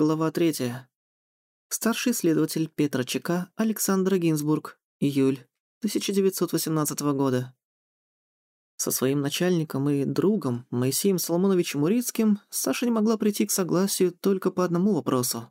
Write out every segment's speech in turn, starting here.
Глава третья. Старший следователь Петра ЧК Александра Гинзбург. Июль 1918 года. Со своим начальником и другом, Моисеем Соломоновичем Урицким, Саша не могла прийти к согласию только по одному вопросу.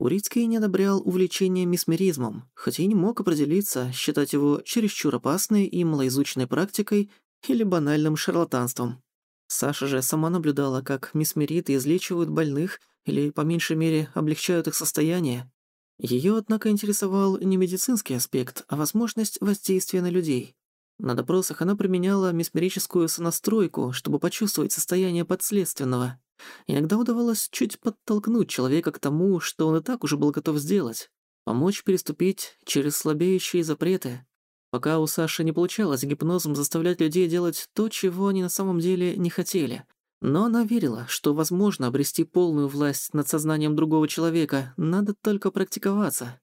Урицкий не одобрял увлечение месмеризмом, хотя и не мог определиться, считать его чересчур опасной и малоизученной практикой или банальным шарлатанством. Саша же сама наблюдала, как месмериты излечивают больных или, по меньшей мере, облегчают их состояние. Её, однако, интересовал не медицинский аспект, а возможность воздействия на людей. На допросах она применяла месмерическую сонастройку, чтобы почувствовать состояние подследственного. Иногда удавалось чуть подтолкнуть человека к тому, что он и так уже был готов сделать. Помочь переступить через слабеющие запреты. Пока у Саши не получалось гипнозом заставлять людей делать то, чего они на самом деле не хотели. Но она верила, что возможно обрести полную власть над сознанием другого человека, надо только практиковаться.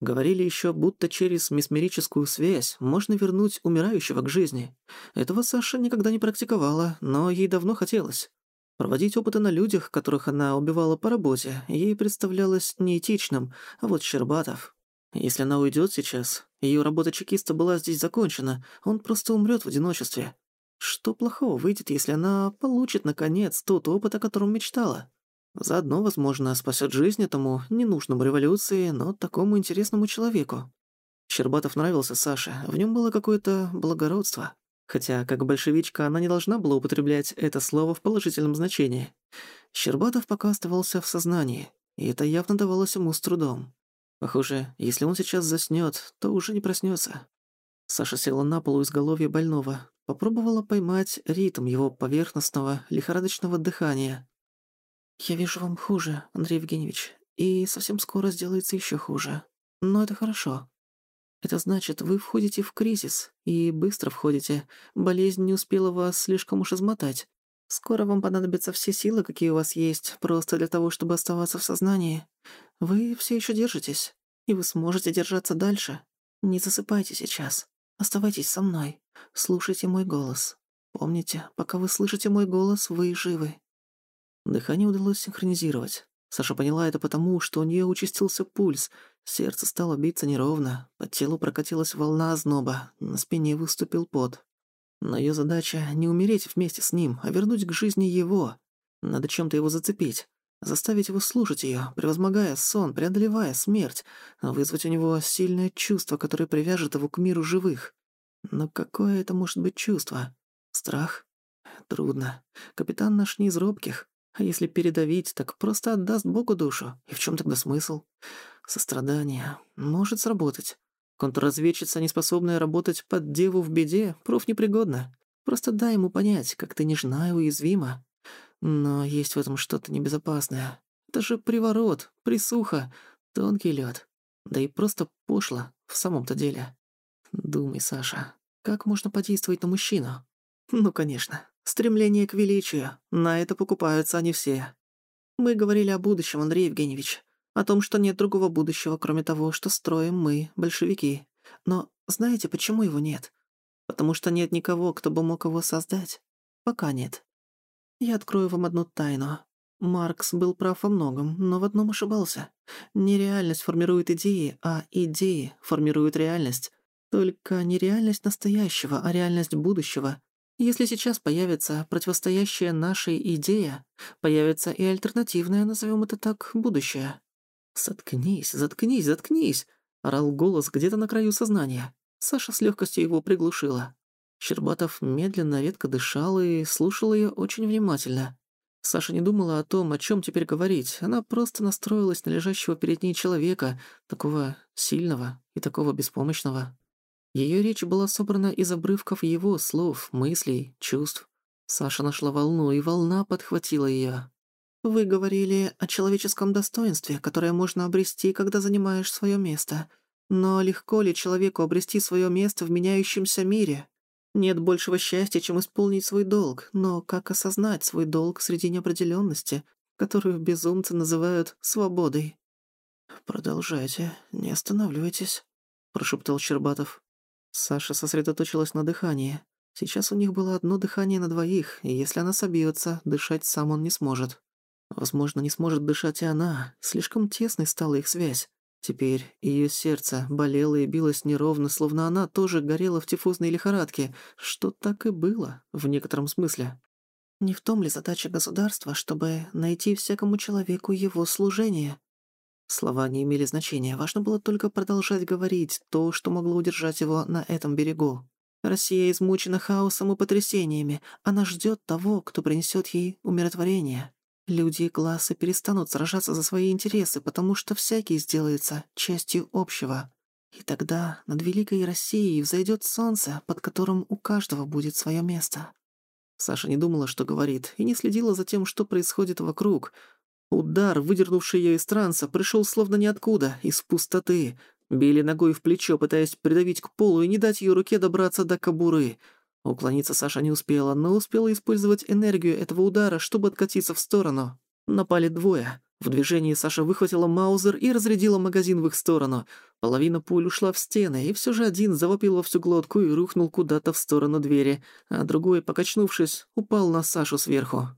Говорили еще, будто через месмерическую связь можно вернуть умирающего к жизни. Этого Саша никогда не практиковала, но ей давно хотелось. Проводить опыты на людях, которых она убивала по работе, ей представлялось неэтичным, а вот Щербатов... Если она уйдет сейчас, ее работа чекиста была здесь закончена, он просто умрет в одиночестве. Что плохого выйдет, если она получит, наконец, тот опыт, о котором мечтала? Заодно, возможно, спасет жизнь этому ненужному революции, но такому интересному человеку. Щербатов нравился Саше, в нем было какое-то благородство. Хотя, как большевичка, она не должна была употреблять это слово в положительном значении. Щербатов пока оставался в сознании, и это явно давалось ему с трудом. Похоже, если он сейчас заснёт, то уже не проснётся. Саша села на полу изголовья больного, попробовала поймать ритм его поверхностного, лихорадочного дыхания. «Я вижу вам хуже, Андрей Евгеньевич, и совсем скоро сделается ещё хуже. Но это хорошо. Это значит, вы входите в кризис, и быстро входите. Болезнь не успела вас слишком уж измотать. Скоро вам понадобятся все силы, какие у вас есть, просто для того, чтобы оставаться в сознании. Вы все еще держитесь, и вы сможете держаться дальше. Не засыпайте сейчас. Оставайтесь со мной. Слушайте мой голос. Помните, пока вы слышите мой голос, вы живы. Дыхание удалось синхронизировать. Саша поняла это потому, что у нее участился пульс, сердце стало биться неровно, по телу прокатилась волна озноба, на спине выступил пот. Но ее задача — не умереть вместе с ним, а вернуть к жизни его. Надо чем-то его зацепить, заставить его слушать ее, превозмогая сон, преодолевая смерть, вызвать у него сильное чувство, которое привяжет его к миру живых. Но какое это может быть чувство? Страх? Трудно. Капитан наш не из робких. А если передавить, так просто отдаст Богу душу. И в чем тогда смысл? Сострадание. Может сработать. Контрразведчица, неспособная работать под деву в беде, проф непригодна. Просто дай ему понять, как ты нежна и уязвима. Но есть в этом что-то небезопасное. Это же приворот, присуха, тонкий лед. Да и просто пошло в самом-то деле. Думай, Саша, как можно подействовать на мужчину? Ну, конечно, Стремление к величию. На это покупаются они все. Мы говорили о будущем, Андрей Евгеньевич. О том, что нет другого будущего, кроме того, что строим мы, большевики. Но знаете, почему его нет? Потому что нет никого, кто бы мог его создать. Пока нет. Я открою вам одну тайну. Маркс был прав во многом, но в одном ошибался. Не реальность формирует идеи, а идеи формируют реальность. Только не реальность настоящего, а реальность будущего. Если сейчас появится противостоящая нашей идея, появится и альтернативное, назовем это так, будущее. «Заткнись, заткнись, заткнись!» — орал голос где-то на краю сознания. Саша с легкостью его приглушила. Щербатов медленно, редко дышал и слушал ее очень внимательно. Саша не думала о том, о чем теперь говорить. Она просто настроилась на лежащего перед ней человека, такого сильного и такого беспомощного. Ее речь была собрана из обрывков его слов, мыслей, чувств. Саша нашла волну, и волна подхватила ее. «Вы говорили о человеческом достоинстве, которое можно обрести, когда занимаешь свое место. Но легко ли человеку обрести свое место в меняющемся мире? Нет большего счастья, чем исполнить свой долг, но как осознать свой долг среди неопределенности, которую безумцы называют свободой?» «Продолжайте, не останавливайтесь», — прошептал Щербатов. Саша сосредоточилась на дыхании. Сейчас у них было одно дыхание на двоих, и если она собьется, дышать сам он не сможет. Возможно, не сможет дышать и она. Слишком тесной стала их связь. Теперь ее сердце болело и билось неровно, словно она тоже горела в тифозной лихорадке, что так и было, в некотором смысле. Не в том ли задача государства, чтобы найти всякому человеку его служение? Слова не имели значения, важно было только продолжать говорить то, что могло удержать его на этом берегу. Россия измучена хаосом и потрясениями. Она ждет того, кто принесет ей умиротворение. Люди и классы перестанут сражаться за свои интересы, потому что всякий сделается частью общего. И тогда над великой Россией взойдет солнце, под которым у каждого будет свое место. Саша не думала, что говорит, и не следила за тем, что происходит вокруг. Удар, выдернувший ее из транса, пришел словно ниоткуда, из пустоты. Били ногой в плечо, пытаясь придавить к полу и не дать ее руке добраться до кобуры — Уклониться Саша не успела, но успела использовать энергию этого удара, чтобы откатиться в сторону. Напали двое. В движении Саша выхватила маузер и разрядила магазин в их сторону. Половина пуль ушла в стены, и все же один завопил во всю глотку и рухнул куда-то в сторону двери, а другой, покачнувшись, упал на Сашу сверху.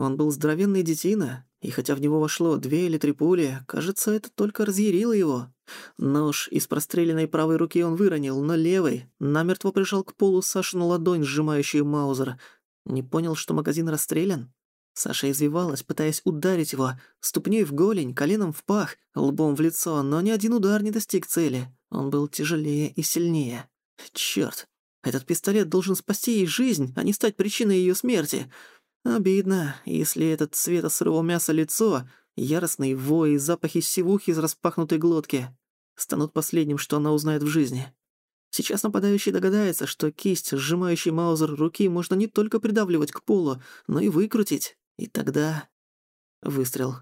Он был здоровенный детина, и хотя в него вошло две или три пули, кажется, это только разъярило его. Нож из простреленной правой руки он выронил, но левой намертво прижал к полу Сашину ладонь, сжимающую Маузер. Не понял, что магазин расстрелян? Саша извивалась, пытаясь ударить его, ступней в голень, коленом в пах, лбом в лицо, но ни один удар не достиг цели. Он был тяжелее и сильнее. Чёрт, этот пистолет должен спасти ей жизнь, а не стать причиной её смерти. Обидно, если этот цвета сырого мяса лицо Яростный вой и запахи сивухи из распахнутой глотки станут последним, что она узнает в жизни. Сейчас нападающий догадается, что кисть, сжимающий маузер руки, можно не только придавливать к полу, но и выкрутить. И тогда... Выстрел.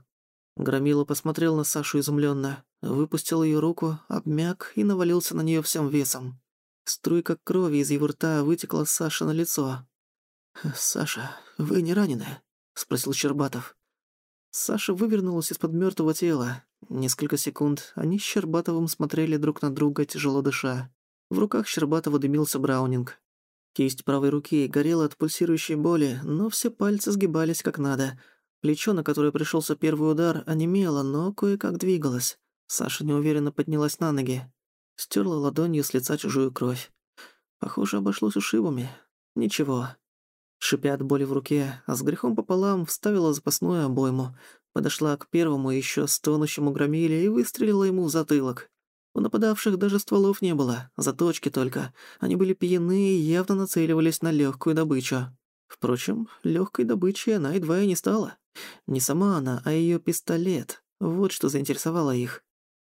Громила посмотрел на Сашу изумленно, выпустил ее руку, обмяк и навалился на нее всем весом. Струйка крови из его рта вытекла Саше на лицо. «Саша, вы не ранены?» — спросил Щербатов. Саша вывернулась из-под мертвого тела. Несколько секунд они с Щербатовым смотрели друг на друга, тяжело дыша. В руках Щербатова дымился браунинг. Кисть правой руки горела от пульсирующей боли, но все пальцы сгибались как надо. Плечо, на которое пришелся первый удар, онемело, но кое-как двигалось. Саша неуверенно поднялась на ноги. Стерла ладонью с лица чужую кровь. Похоже, обошлось ушибами. Ничего, Шипя от боли в руке, а с грехом пополам вставила запасную обойму, подошла к первому еще стонущему громиле и выстрелила ему в затылок. У нападавших даже стволов не было, заточки только. Они были пьяны и явно нацеливались на легкую добычу. Впрочем, легкой добычей она едва и не стала. Не сама она, а ее пистолет. Вот что заинтересовало их.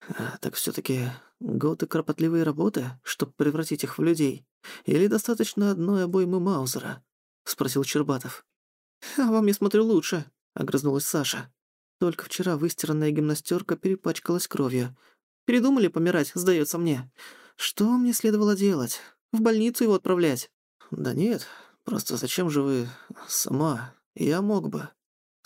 А, так все таки годы кропотливой работы, чтобы превратить их в людей? Или достаточно одной обоймы Маузера? Спросил Чербатов. «А вам, я смотрю, лучше», — огрызнулась Саша. Только вчера выстиранная гимнастерка перепачкалась кровью. Передумали помирать, сдается мне. Что мне следовало делать? В больницу его отправлять? Да нет, просто зачем же вы сама? Я мог бы.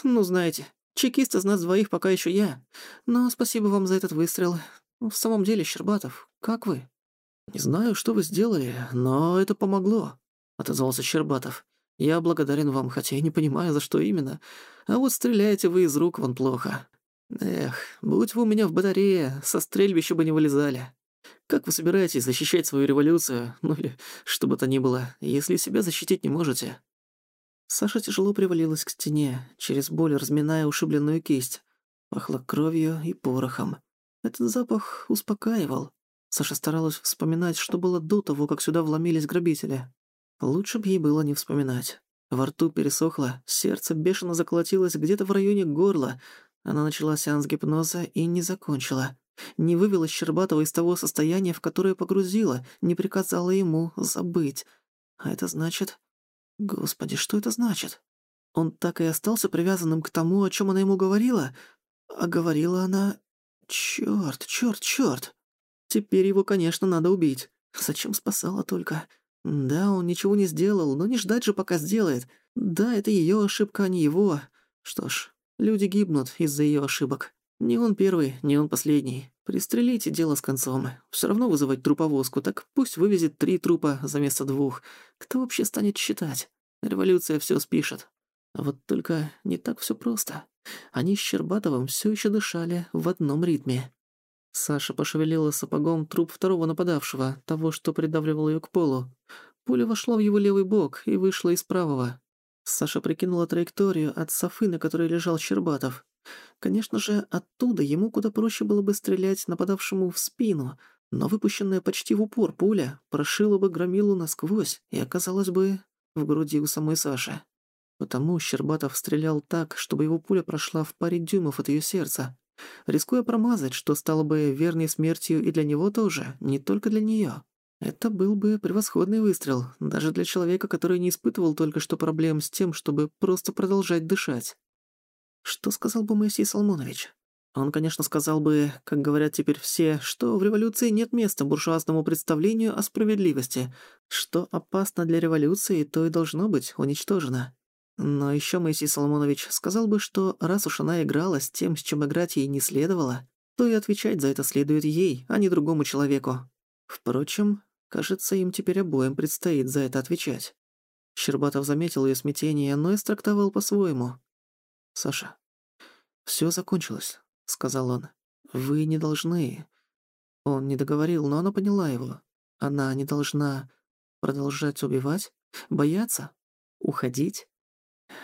Ну, знаете, чекист из нас двоих пока еще я. Но спасибо вам за этот выстрел. В самом деле, Щербатов, как вы? Не знаю, что вы сделали, но это помогло, отозвался Щербатов. Я благодарен вам, хотя и не понимаю, за что именно. А вот стреляете вы из рук вон плохо. Эх, будь вы у меня в батарее, со стрельбища бы не вылезали. Как вы собираетесь защищать свою революцию, ну или что бы то ни было, если себя защитить не можете?» Саша тяжело привалилась к стене, через боль разминая ушибленную кисть. Пахло кровью и порохом. Этот запах успокаивал. Саша старалась вспоминать, что было до того, как сюда вломились грабители. Лучше бы ей было не вспоминать. Во рту пересохло, сердце бешено заколотилось где-то в районе горла. Она начала сеанс гипноза и не закончила. Не вывела Щербатова из того состояния, в которое погрузила, не приказала ему забыть. А это значит... Господи, что это значит? Он так и остался привязанным к тому, о чем она ему говорила? А говорила она... Чёрт, чёрт, чёрт. Теперь его, конечно, надо убить. Зачем спасала только? Да, он ничего не сделал, но не ждать же, пока сделает. Да, это её ошибка, а не его. Что ж, люди гибнут из-за её ошибок. Не он первый, не он последний. Пристрелите дело с концом. Всё равно вызывать труповозку, так пусть вывезет три трупа за место двух. Кто вообще станет считать? Революция всё спишет. А вот только не так всё просто. Они с Щербатовым все еще дышали в одном ритме. Саша пошевелила сапогом труп второго нападавшего, того, что придавливал ее к полу. Пуля вошла в его левый бок и вышла из правого. Саша прикинула траекторию от Софы, на которой лежал Щербатов. Конечно же, оттуда ему куда проще было бы стрелять нападавшему в спину, но выпущенная почти в упор пуля прошила бы громилу насквозь и оказалась бы в груди у самой Саши. Потому Щербатов стрелял так, чтобы его пуля прошла в паре дюймов от ее сердца, рискуя промазать, что стало бы верной смертью и для него тоже, не только для нее. Это был бы превосходный выстрел, даже для человека, который не испытывал только что проблем с тем, чтобы просто продолжать дышать. Что сказал бы Моисей Соломонович? Он, конечно, сказал бы, как говорят теперь все, что в революции нет места буржуазному представлению о справедливости, что опасно для революции, то и должно быть уничтожено. Но еще Моисей Соломонович сказал бы, что раз уж она играла с тем, с чем играть ей не следовало, то и отвечать за это следует ей, а не другому человеку. Впрочем, кажется, им теперь обоим предстоит за это отвечать. Щербатов заметил ее смятение, но истрактовал по-своему. «Саша, все закончилось», — сказал он. «Вы не должны...» Он не договорил, но она поняла его. Она не должна продолжать убивать, бояться, уходить.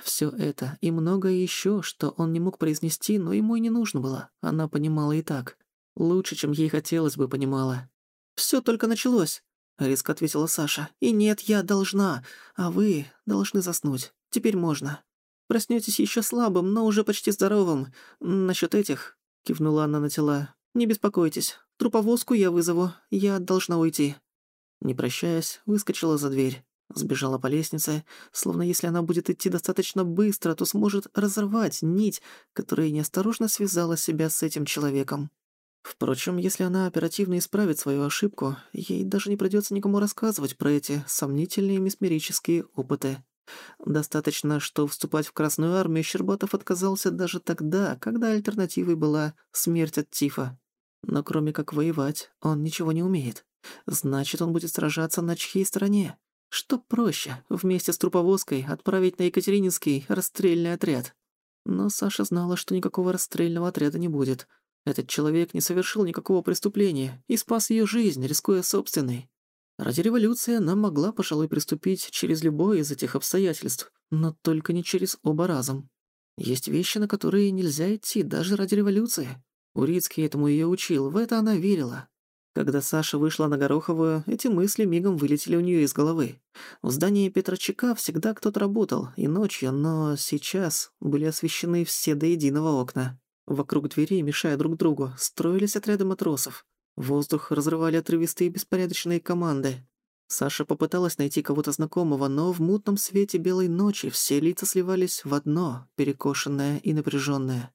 Все это и многое еще, что он не мог произнести, но ему и не нужно было. Она понимала и так. Лучше, чем ей хотелось бы, понимала. Все только началось», — резко ответила Саша. «И нет, я должна, а вы должны заснуть. Теперь можно». Проснётесь ещё слабым, но уже почти здоровым. Насчёт этих...» — кивнула она на тела. «Не беспокойтесь. Труповозку я вызову. Я должна уйти». Не прощаясь, выскочила за дверь. Сбежала по лестнице, словно если она будет идти достаточно быстро, то сможет разорвать нить, которая неосторожно связала себя с этим человеком. Впрочем, если она оперативно исправит свою ошибку, ей даже не придётся никому рассказывать про эти сомнительные месмерические опыты. Достаточно, что вступать в Красную Армию Щербатов отказался даже тогда, когда альтернативой была смерть от тифа. Но кроме как воевать, он ничего не умеет. Значит, он будет сражаться на чьей стороне? Что проще, вместе с труповозкой отправить на Екатерининский расстрельный отряд? Но Саша знала, что никакого расстрельного отряда не будет. Этот человек не совершил никакого преступления и спас ее жизнь, рискуя собственной. Ради революции она могла, пожалуй, приступить через любое из этих обстоятельств, но только не через оба разом. Есть вещи, на которые нельзя идти даже ради революции. Урицкий этому ее учил, в это она верила. Когда Саша вышла на Гороховую, эти мысли мигом вылетели у нее из головы. В здании Петрочека всегда кто-то работал, и ночью, но сейчас были освещены все до единого окна. Вокруг дверей, мешая друг другу, строились отряды матросов. Воздух разрывали отрывистые беспорядочные команды. Саша попыталась найти кого-то знакомого, но в мутном свете белой ночи все лица сливались в одно, перекошенное и напряженное.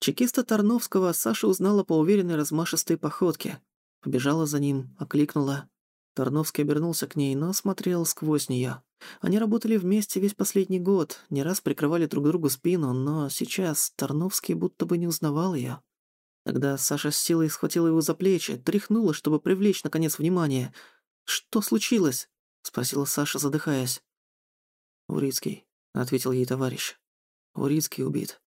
Чекиста Тарновского Саша узнала по уверенной размашистой походке. Побежала за ним, окликнула. Тарновский обернулся к ней, но смотрел сквозь нее. Они работали вместе весь последний год, не раз прикрывали друг другу спину, но сейчас Тарновский будто бы не узнавал ее. Тогда Саша с силой схватила его за плечи, тряхнула, чтобы привлечь, наконец, внимание. «Что случилось?» — спросила Саша, задыхаясь. «Урицкий», — ответил ей товарищ. «Урицкий убит».